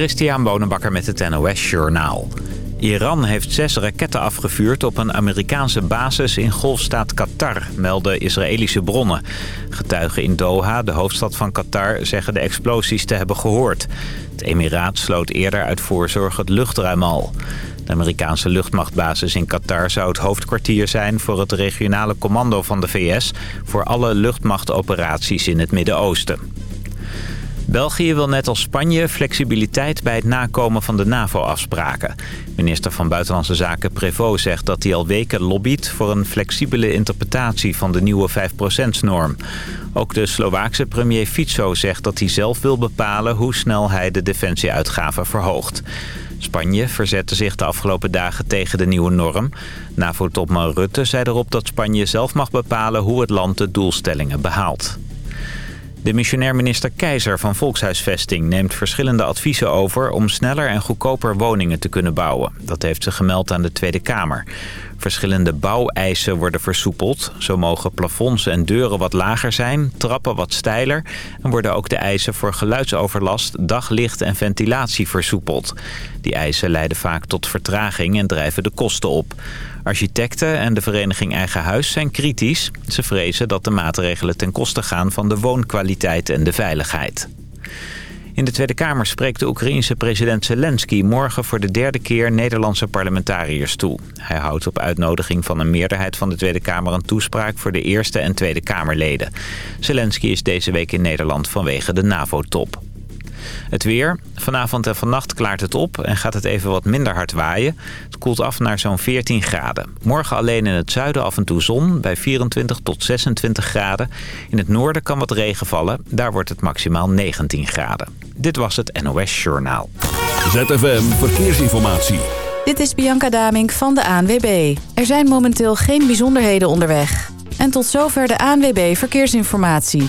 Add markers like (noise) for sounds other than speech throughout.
Christian Bonenbakker met het NOS Journaal. Iran heeft zes raketten afgevuurd op een Amerikaanse basis in golfstaat Qatar, melden Israëlische bronnen. Getuigen in Doha, de hoofdstad van Qatar, zeggen de explosies te hebben gehoord. Het emiraat sloot eerder uit voorzorg het luchtruim al. De Amerikaanse luchtmachtbasis in Qatar zou het hoofdkwartier zijn voor het regionale commando van de VS... voor alle luchtmachtoperaties in het Midden-Oosten. België wil net als Spanje flexibiliteit bij het nakomen van de NAVO-afspraken. Minister van Buitenlandse Zaken Prévost zegt dat hij al weken lobbyt... voor een flexibele interpretatie van de nieuwe 5%-norm. Ook de Slovaakse premier Fico zegt dat hij zelf wil bepalen... hoe snel hij de defensieuitgaven verhoogt. Spanje verzette zich de afgelopen dagen tegen de nieuwe norm. NAVO-topman Rutte zei erop dat Spanje zelf mag bepalen... hoe het land de doelstellingen behaalt. De missionair minister Keizer van Volkshuisvesting neemt verschillende adviezen over... om sneller en goedkoper woningen te kunnen bouwen. Dat heeft ze gemeld aan de Tweede Kamer. Verschillende bouweisen worden versoepeld. Zo mogen plafonds en deuren wat lager zijn, trappen wat steiler... en worden ook de eisen voor geluidsoverlast, daglicht en ventilatie versoepeld. Die eisen leiden vaak tot vertraging en drijven de kosten op. Architecten en de vereniging Eigen Huis zijn kritisch. Ze vrezen dat de maatregelen ten koste gaan van de woonkwaliteit en de veiligheid. In de Tweede Kamer spreekt de Oekraïense president Zelensky morgen voor de derde keer Nederlandse parlementariërs toe. Hij houdt op uitnodiging van een meerderheid van de Tweede Kamer een toespraak voor de Eerste en Tweede Kamerleden. Zelensky is deze week in Nederland vanwege de NAVO-top. Het weer. Vanavond en vannacht klaart het op en gaat het even wat minder hard waaien. Het koelt af naar zo'n 14 graden. Morgen alleen in het zuiden af en toe zon bij 24 tot 26 graden. In het noorden kan wat regen vallen. Daar wordt het maximaal 19 graden. Dit was het NOS Journaal. ZFM Verkeersinformatie. Dit is Bianca Damink van de ANWB. Er zijn momenteel geen bijzonderheden onderweg. En tot zover de ANWB Verkeersinformatie.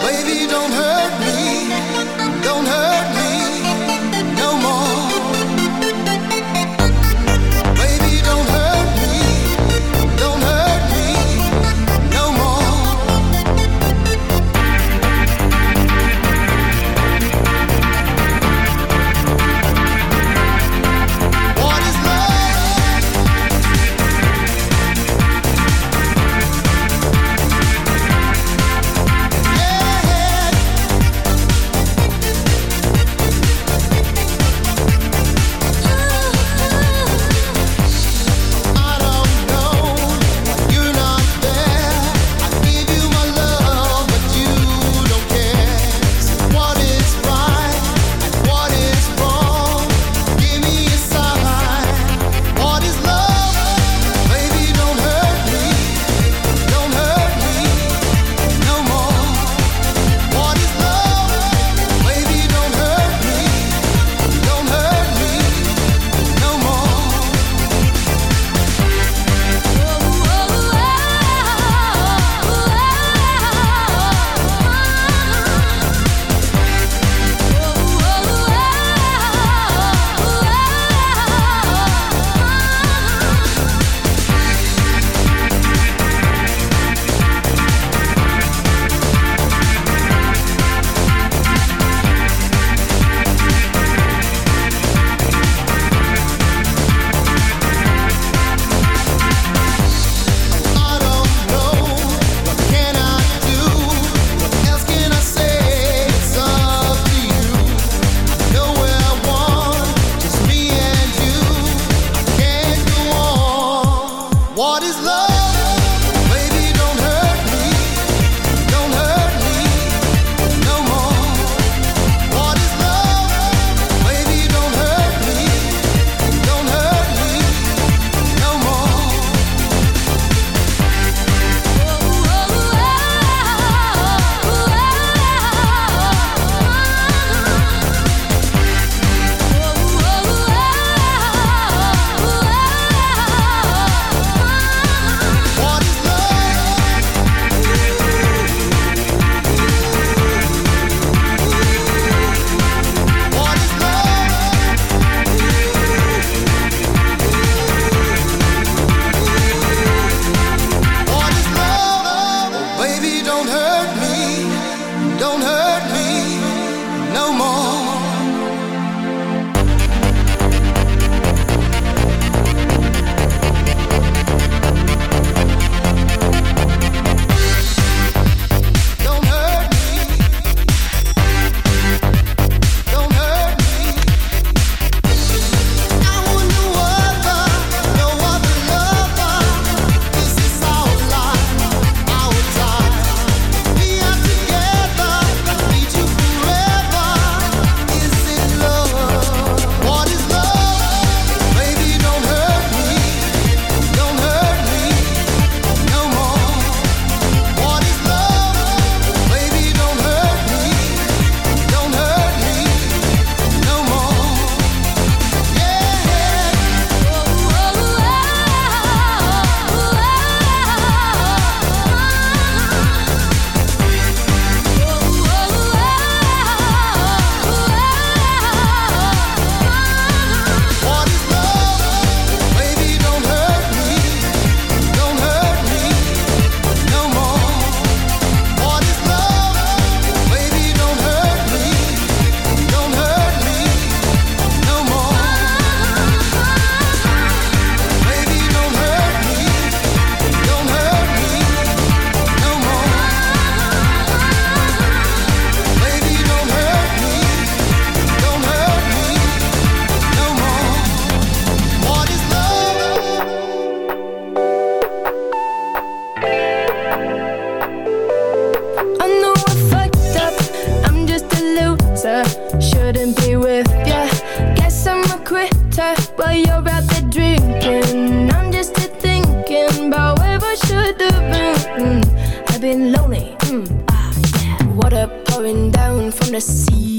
Baby, don't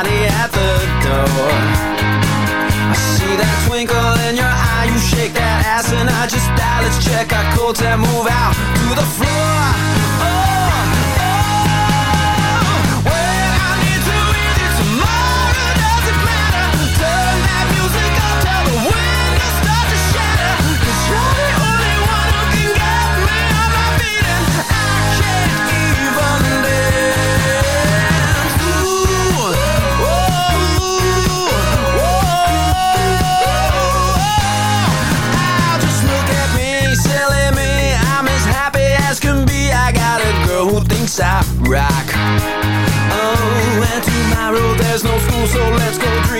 somebody at the door. I see that twinkle in your eye. You shake that ass and I just die. Let's check our coats and move out to the floor.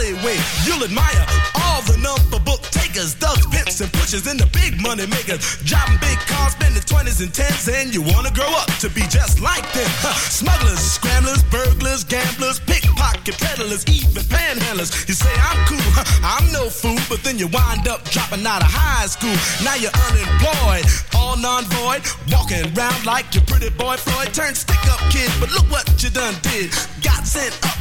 You'll admire all the number book takers, thugs, pimps, and pushers, and the big money makers. Driving big cars, spending 20s and 10s, and you wanna grow up to be just like them. Huh. Smugglers, scramblers, burglars, gamblers, pickpocket peddlers, even panhandlers. You say I'm cool, huh, I'm no fool, but then you wind up dropping out of high school. Now you're unemployed, all non-void. Walking around like your pretty boy Floyd. Turned stick-up kid, but look what you done did. Got sent up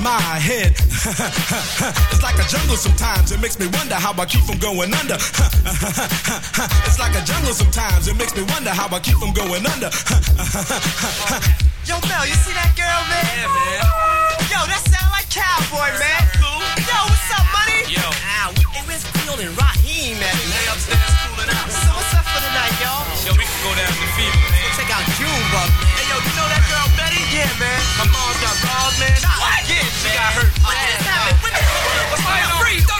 my head. (laughs) it's like a jungle sometimes, it makes me wonder how I keep from going under. (laughs) it's like a jungle sometimes, it makes me wonder how I keep from going under. (laughs) Yo, Mel, you see that girl, man? Yeah, man. Yo, that sound like cowboy, man. Cool. Yo, what's up, money? Yo. Ah, hey, where's Field and Raheem at, They upstairs cooling out. So what's up for the night, y'all? Yo, we can go down to the Fever, man. Go Check out Junebug, man. Yeah, man. My mom's got balls, man. What? Yeah, she got hurt. What just happened? What just What's going on? Freeze!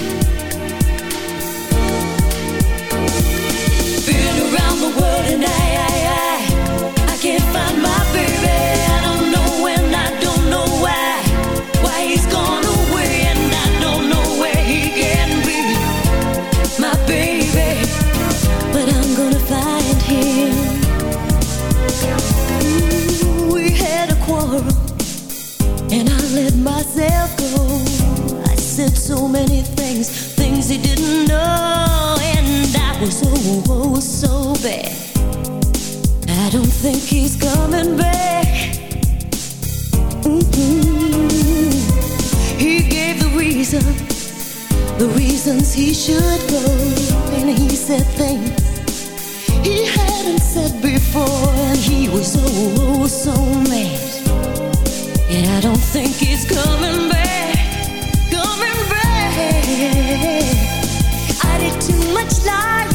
Was oh, oh so bad. I don't think he's coming back. Mm-mm. He gave the reason, the reasons he should go, and he said things he hadn't said before, and he was oh, oh so mad. And I don't think he's coming back, coming back. I did too much lying,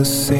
the same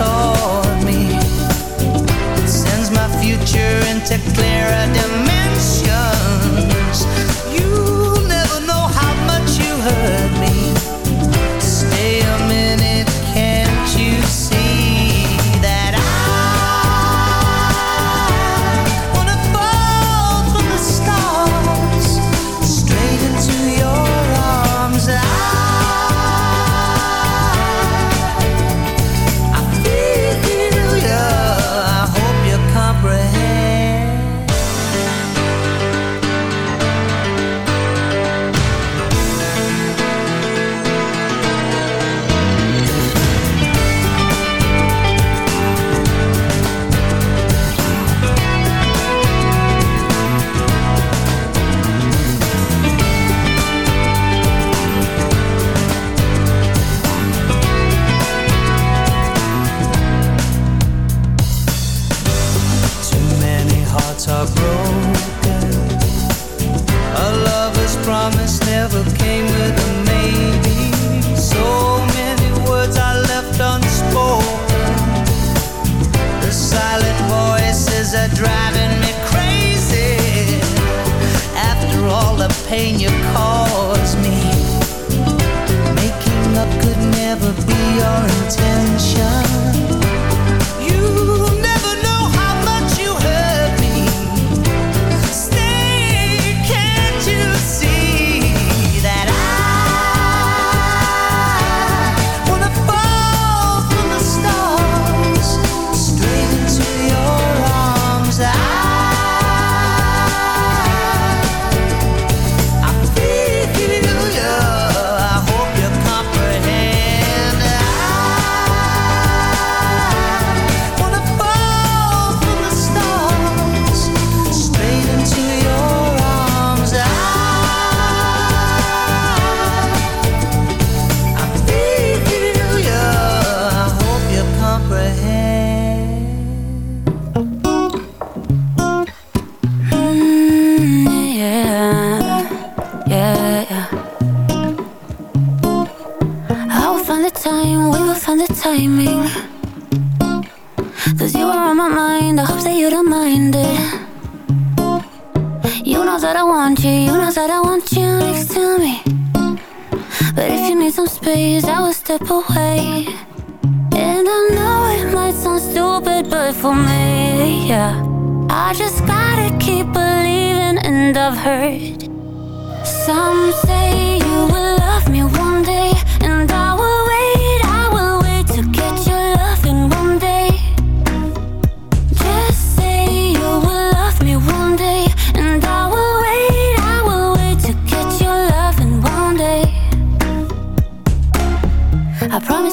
啊 playing your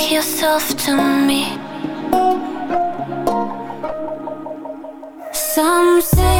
take yourself to me. Some say